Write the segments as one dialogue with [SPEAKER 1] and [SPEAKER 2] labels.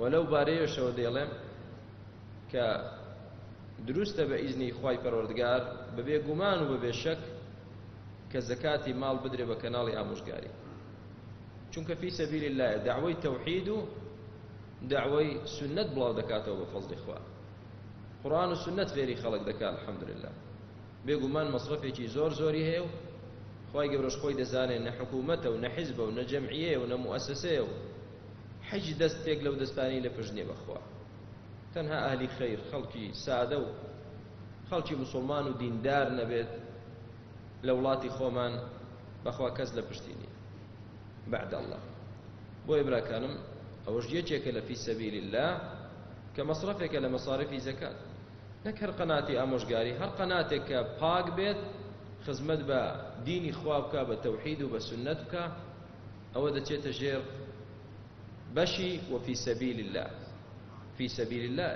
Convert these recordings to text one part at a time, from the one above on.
[SPEAKER 1] وە لەو بارەیەشەوە دەیڵێم کە دروستە بە ئیزنی خوای پەروەردگار بەبێ گومان و بەبێ شەک کە زەکاتی ماڵ بدرێ بە کەناڵی ئامۆژگاری چونکە فی سەبیل الله دعوەی تەوحید و دعوەی سنت بڵاو دەکاتەوە بە فەزلی خوا قڕان و سنت فێری خەڵک دەکات الحمدلله بێگومان مەصرفێکی زۆر زۆری هەیە و خی گەورەش خۆی دەزانێت نە حکوومەتە و نە حیزبە و نە جەمعیە و نە موەسەسەیە و هیچ دەستێک لەو دەستانەی لە پشت نیە بەخوا تەنها ئەهلی خەیر خەڵکی سادە و خەڵکی مسلمان و دیندار نەبێت لە وڵاتی خۆمان بەخوا کەس لە پشتی نیە بعد الله بۆ ئێبراکانم ئەوەش یەکێکە لە فی سەبیل الله کە مەصرفێکە لە مەصارفی زەکات نەک هەر قەناتی ئامۆژگاری هەر قەناتێک کە پاک بێت خزمەت بە دینی خوا بکە بە تەوحید و بە سنت بکە ئەوە دەچێتە ژێر بەشی وەفی سەبیل الله فی سەبیل الله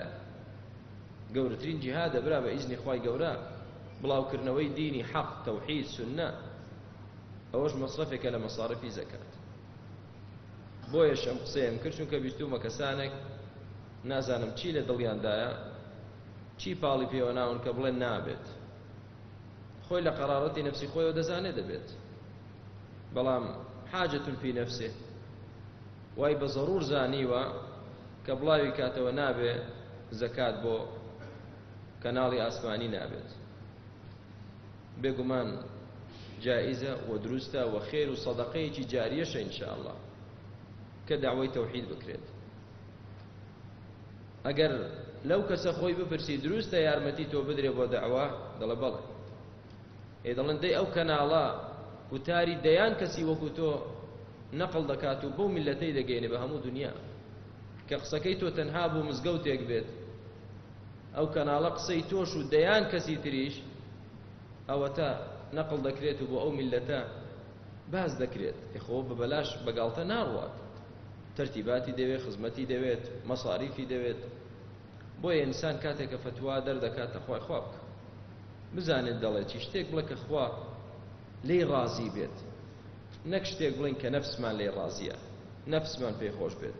[SPEAKER 1] گەورەترین جیهادە برا بە ئیزنی خوای گەورە بڵاوکردنەوەی دینی حەق تەوحید سنە ئەوەش مەصرفێکە لە مەصارفی زەکات بۆیەش ئەم قسەیەم کرد چونکە بیستومە کەسانێک نازانم چی لە دڵیاندایە چی پاڵی پێوە ناون کە بڵێن نابێت خۆی لە قەرارەتی نەفسی خۆیەوە دەزانێ دەبێت بەڵام حاجەتون پی نەفسێ وای بە زەرور زانیوە کە بڵاوی کاتەوە نابێ زەکات بۆ کەناڵی ئاسمانی نابێت بێگومان جائزە و دروستە و خێر و سەدەقەیەکی جاریەشە انشاءله کە داوای تەوحید بکرێت ئەگەر لەو کەسە خۆی بپرسی دروستە یارمەتی تۆ بدرێ بۆ دەعوا دەڵێ بەڵێ ئێ دەڵێن دەی ئەو کەناڵە وتاری دەیان کەسی وەکو تۆ نەقل دەکات و بەو میلەتەی دەگەینێ بە هەموو دنیا کە قسەکەی تۆ تەنها بۆ مزگەوتێک بێت ئەو کەناڵە قسەی تۆش و دەیان کەسی تریش ئەوەتە نەقل دەکرێت و بۆ ئەو میلەتە باز دەکرێت ئەخۆ بە بەلاش بەگاڵتە ناڕوات تەرتیباتی دەوێت خزمەتی دەوێت مەساریفی دەوێت بۆیە ئینسان کاتێک کە فتوا دەردەکات تەخوای خوا بکە بزانێت دەڵێت چی شتێک بڵێ کە خوا لی ڕازی بێت نەک شتێک بڵین کە نەفسمان لی ڕازیە نەفسمان پێی خۆش بێت